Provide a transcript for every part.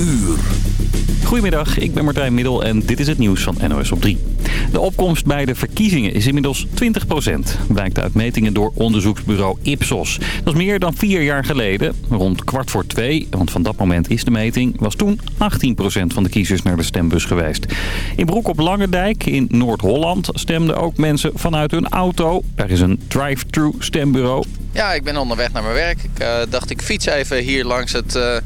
uur. Goedemiddag, ik ben Martijn Middel en dit is het nieuws van NOS op 3. De opkomst bij de verkiezingen is inmiddels 20% blijkt uit metingen door onderzoeksbureau Ipsos. Dat is meer dan vier jaar geleden, rond kwart voor twee, want van dat moment is de meting, was toen 18% van de kiezers naar de stembus geweest. In Broek op Langendijk in Noord-Holland stemden ook mensen vanuit hun auto. Daar is een drive-thru stembureau. Ja, ik ben onderweg naar mijn werk. Ik uh, dacht ik fiets even hier langs het... Uh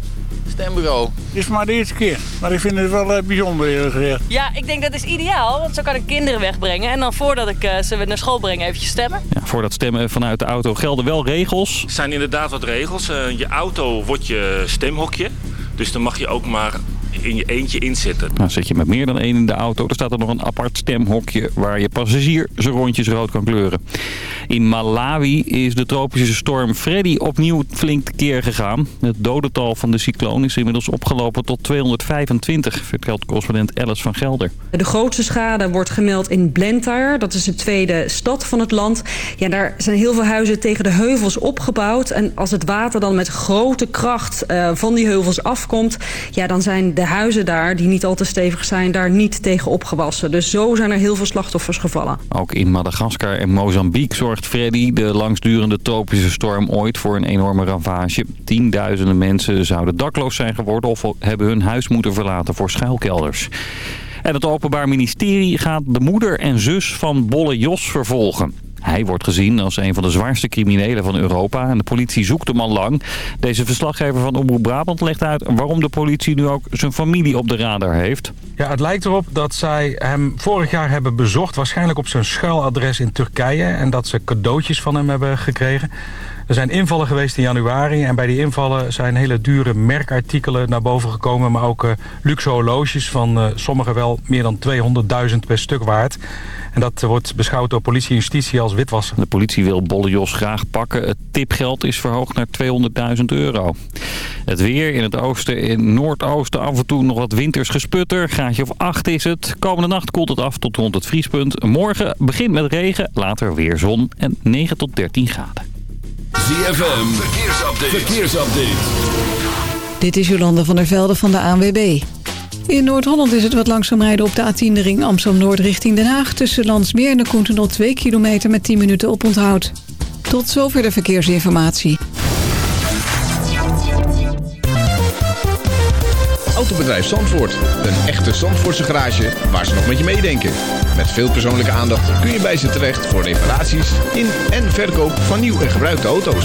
stembureau. Het is maar de eerste keer, maar ik vind het wel uh, bijzonder eerlijk gezegd. Ja, ik denk dat is ideaal, want zo kan ik kinderen wegbrengen. En dan voordat ik uh, ze naar school breng, eventjes stemmen. Ja, voor dat stemmen vanuit de auto gelden wel regels. Er zijn inderdaad wat regels. Uh, je auto wordt je stemhokje. Dus dan mag je ook maar in je eentje inzitten. Nou, zit je met meer dan één in de auto, dan staat er nog een apart stemhokje waar je passagier zijn rondjes rood kan kleuren. In Malawi is de tropische storm Freddy opnieuw flink tekeer gegaan. Het dodental van de cycloon is inmiddels opgelopen tot 225, vertelt correspondent Alice van Gelder. De grootste schade wordt gemeld in Blantyre, dat is de tweede stad van het land. Ja, daar zijn heel veel huizen tegen de heuvels opgebouwd. En als het water dan met grote kracht uh, van die heuvels afkomt, ja, dan zijn de huizen daar, die niet al te stevig zijn, daar niet tegen opgewassen. Dus zo zijn er heel veel slachtoffers gevallen. Ook in Madagaskar en Mozambique zorgt Freddy, de langsdurende tropische storm, ooit voor een enorme ravage. Tienduizenden mensen zouden dakloos zijn geworden of hebben hun huis moeten verlaten voor schuilkelders. En het Openbaar Ministerie gaat de moeder en zus van Bolle Jos vervolgen. Hij wordt gezien als een van de zwaarste criminelen van Europa en de politie zoekt hem al lang. Deze verslaggever van Omroep Brabant legt uit waarom de politie nu ook zijn familie op de radar heeft. Ja, het lijkt erop dat zij hem vorig jaar hebben bezocht, waarschijnlijk op zijn schuiladres in Turkije. En dat ze cadeautjes van hem hebben gekregen. Er zijn invallen geweest in januari en bij die invallen zijn hele dure merkartikelen naar boven gekomen. Maar ook uh, luxe horloges van uh, sommige wel meer dan 200.000 per stuk waard. En dat wordt beschouwd door politie en justitie als witwassen. De politie wil Bolle Jos graag pakken. Het tipgeld is verhoogd naar 200.000 euro. Het weer in het oosten en noordoosten af en toe nog wat winters gesputter. Graadje of 8 is het. Komende nacht koelt het af tot rond het vriespunt. Morgen begint met regen, later weer zon en 9 tot 13 graden. ZFM, verkeersupdate. verkeersupdate. Dit is Jolande van der Velde van de ANWB. In Noord-Holland is het wat langzaam rijden op de A10 de ring Amsterdam-Noord richting Den Haag... tussen Landsmeer en de Koentenol 2 kilometer met 10 minuten op onthoud. Tot zover de verkeersinformatie. Autobedrijf Zandvoort. Een echte Zandvoortse garage waar ze nog met je meedenken. Met veel persoonlijke aandacht kun je bij ze terecht voor reparaties in en verkoop van nieuw en gebruikte auto's.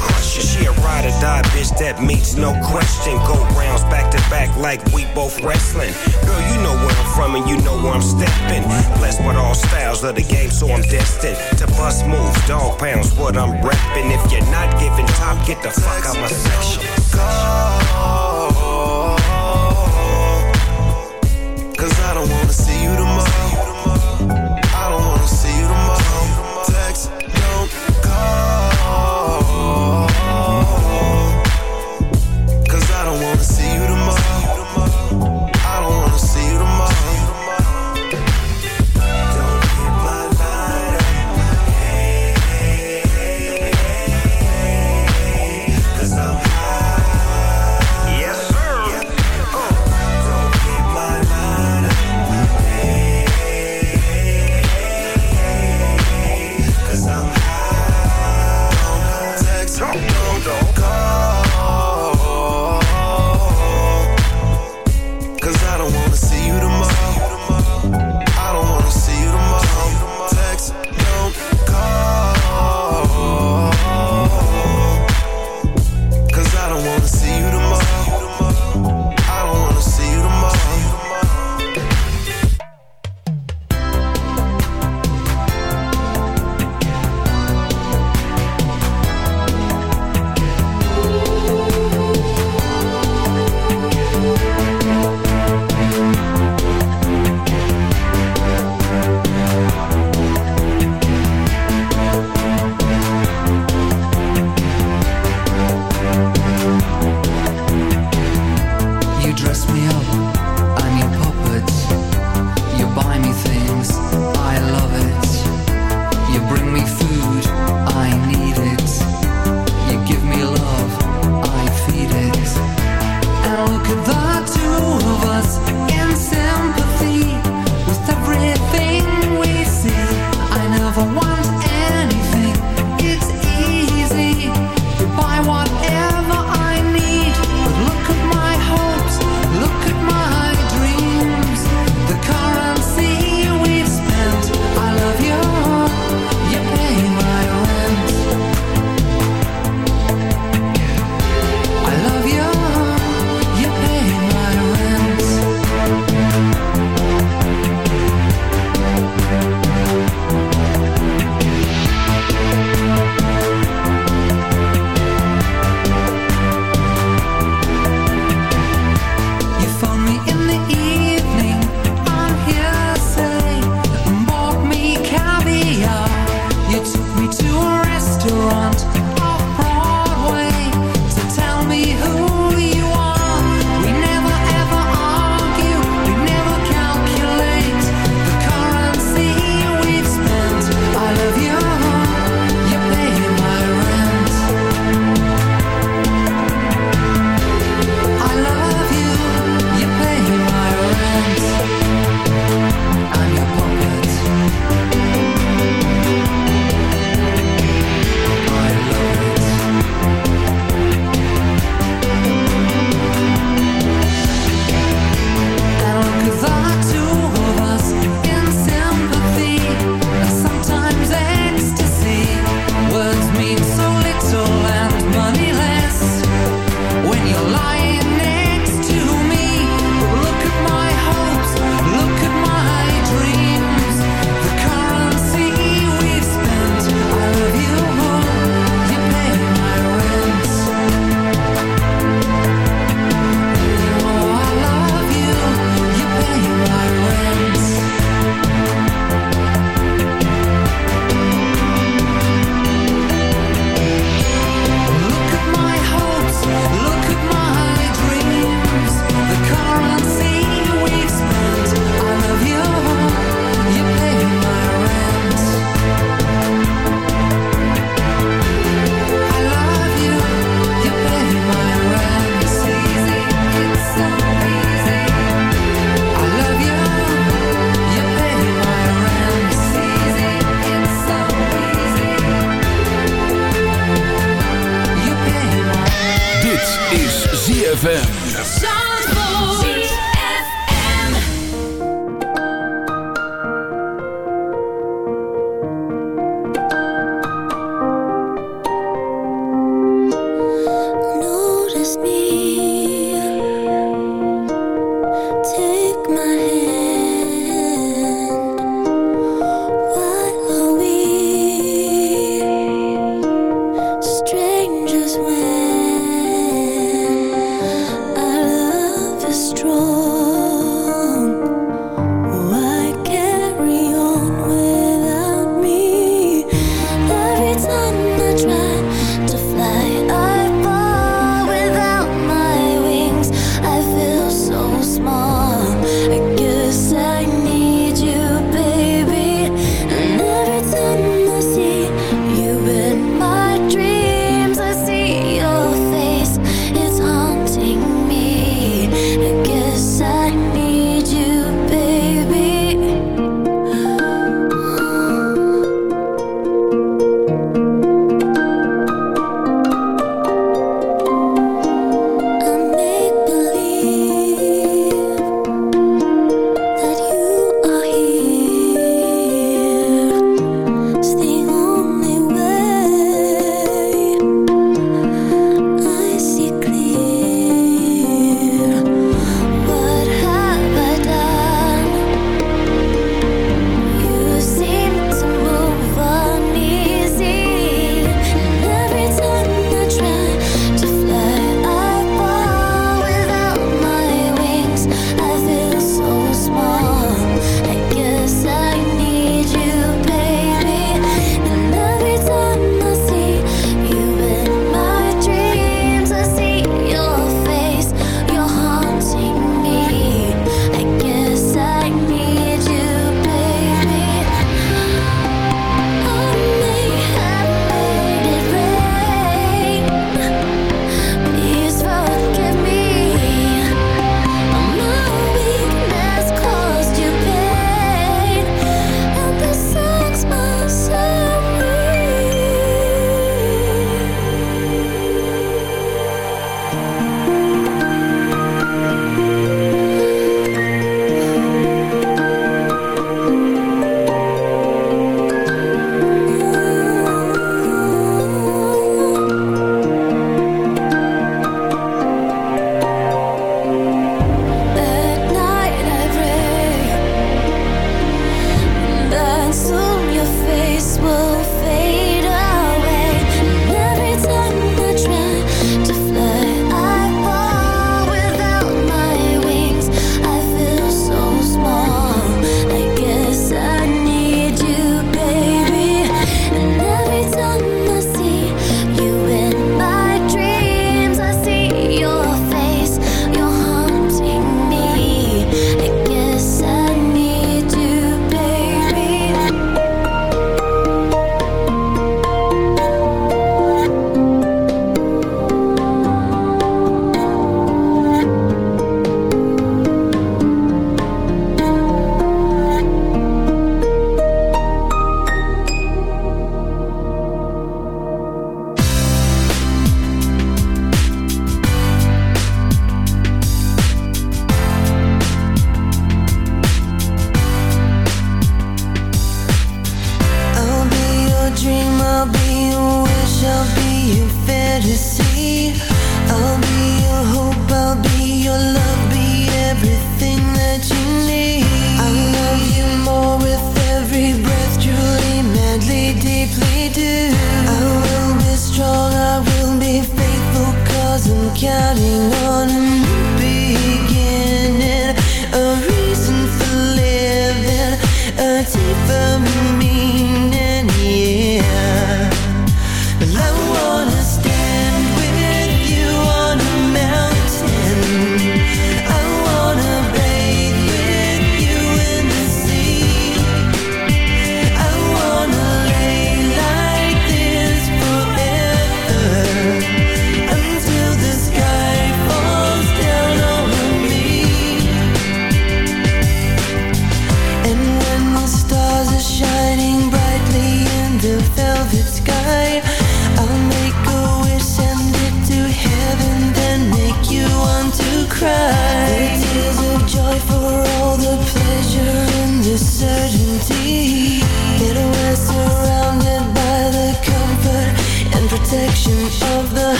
crusher. She a ride or die bitch that meets no question. Go rounds back to back like we both wrestling. Girl, you know where I'm from and you know where I'm stepping. Blessed with all styles of the game, so I'm destined to bust moves. Dog pounds, what I'm repping. If you're not giving top, get the fuck out my section. Go. Cause I don't wanna see you tomorrow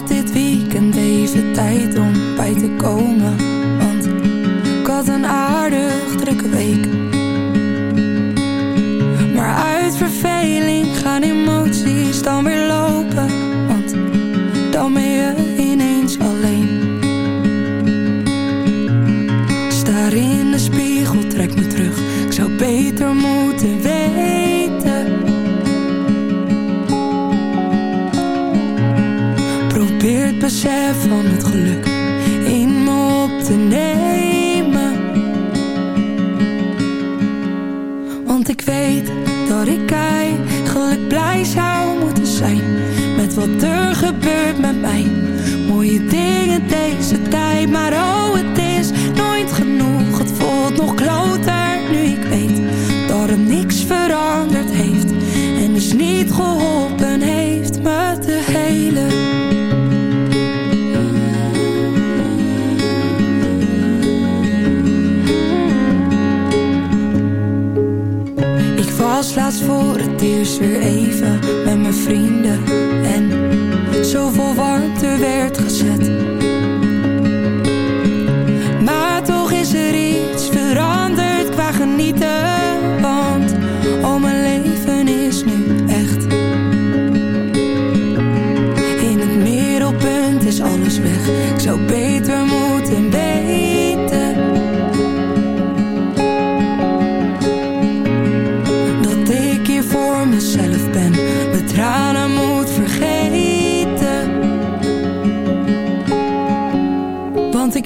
had dit weekend even tijd om bij te komen. Want ik had een aardig drukke week. Maar uit verveling gaan emoties dan weer lopen. Want dan ben je ineens alleen. chef van het geluk in me op te nemen. Want ik weet dat ik eigenlijk blij zou moeten zijn met wat er gebeurt met mij. Mooie dingen deze tijd, maar oh het is nooit genoeg. Het voelt nog kloter nu ik weet dat er niks veranderd heeft en is niet gehoord. dus weer even met mijn vrienden. En zoveel warmte werd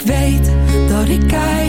weet dat ik kijk.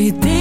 everything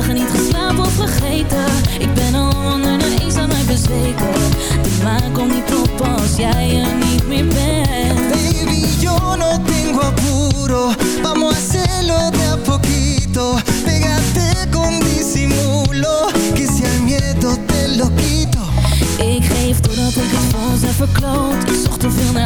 dagen niet geslapen of vergeten. Ik ben al onder de eens aan mij bezweken. De maan komt niet op als jij er niet meer bent. Baby, yo no tengo apuro Vamos a hacerlo de a poquito. Pégate con disimulo Que si al miedo te lo quito. Ik geef doordat ik het ons heb verkloot. Ik zocht te veel naar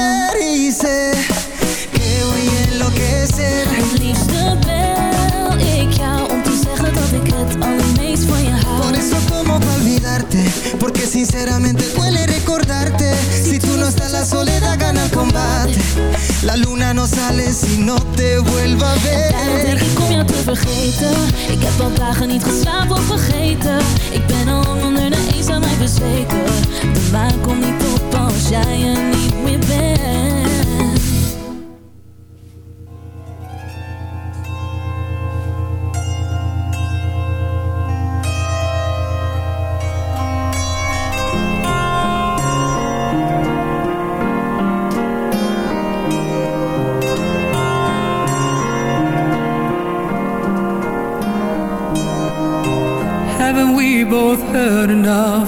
ver sé que voy a enloquecer. Het liefste bel ik jou om te zeggen dat ik het allermeest van je hou. Por eso como pa' olvidarte? Porque sinceramente duele recordarte. Si tú no estás la soledad gana el combate. La luna no sale si no te vuelva a Daarom denk ver ik om jou te vergeten. Ik heb al dagen niet geslapen of vergeten. Ik ben al onder de eens aan mij bezweken. De maan komt niet op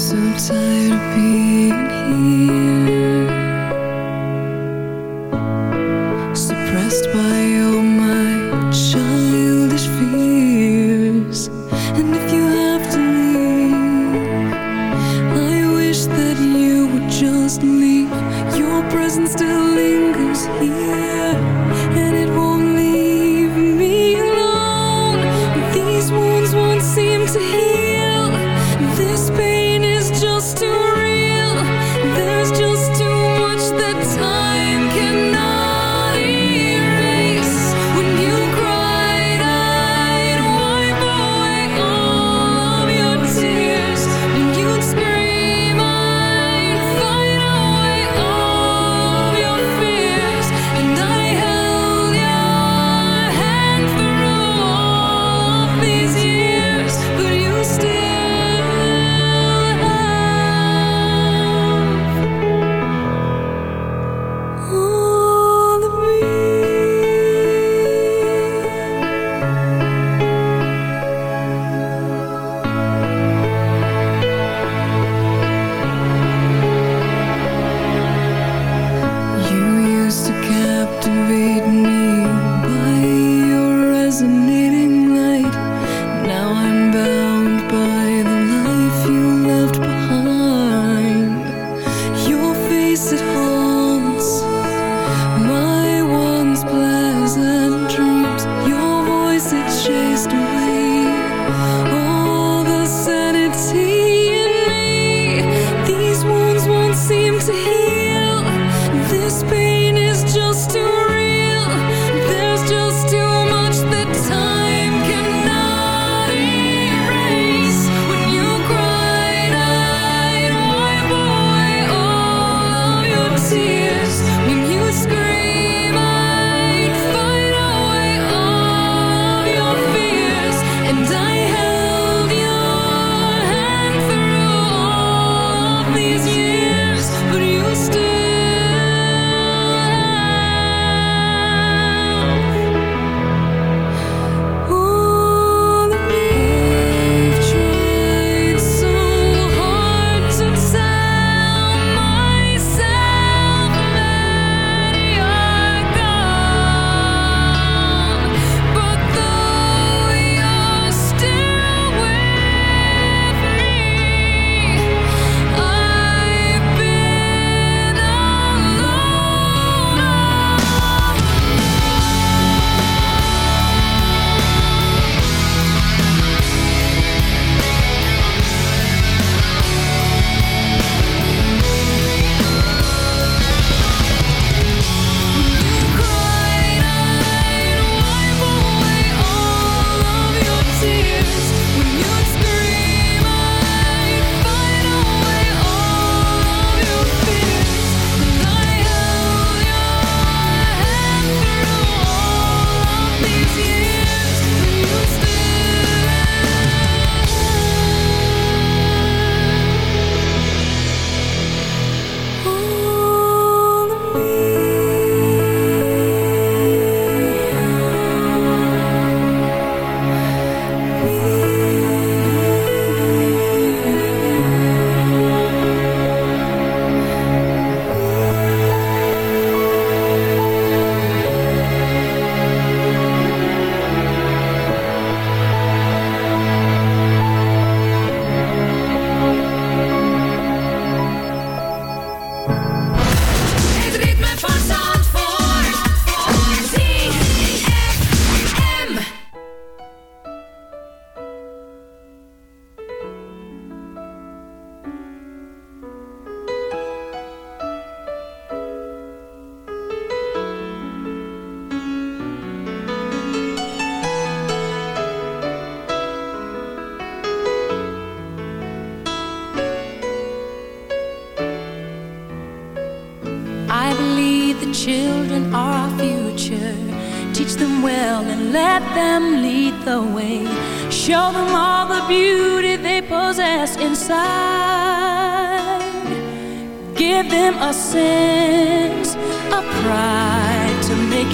so tired of being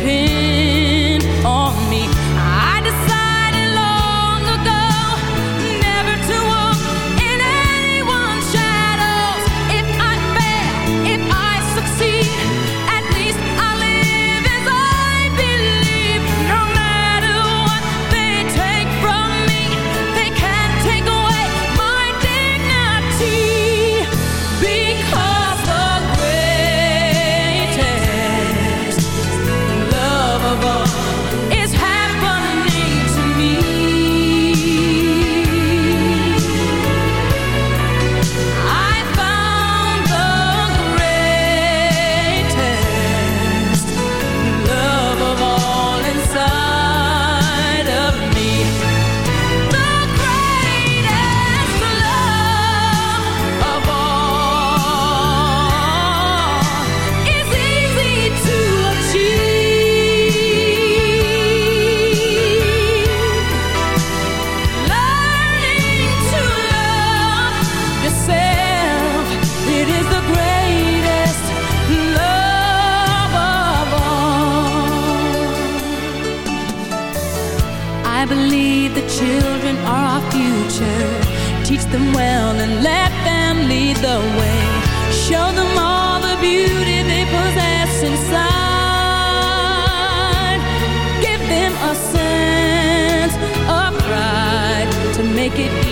depend the. Show them all the beauty they possess inside. Give them a sense of pride to make it